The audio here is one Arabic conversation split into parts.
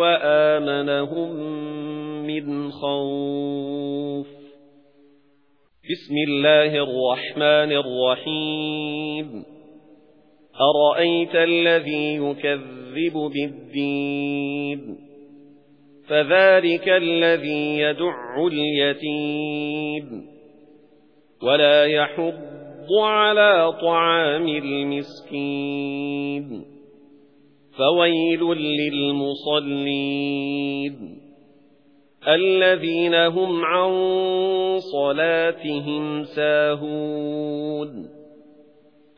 وآمنهم من خوف. بسم الله الرحمن الرحيم. أرأيت الذي يكذب بالدين؟ فذلك الذي يدع اليتيم. ولا يحض على طعام المسكين. فويل للمصلين. الذين هم عن صلاتهم ساهون.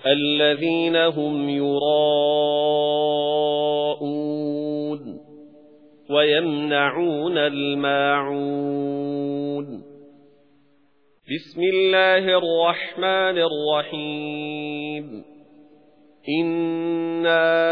الذين هم يراءون. ويمنعون الماعون. بسم الله الرحمن الرحيم. إِنَّا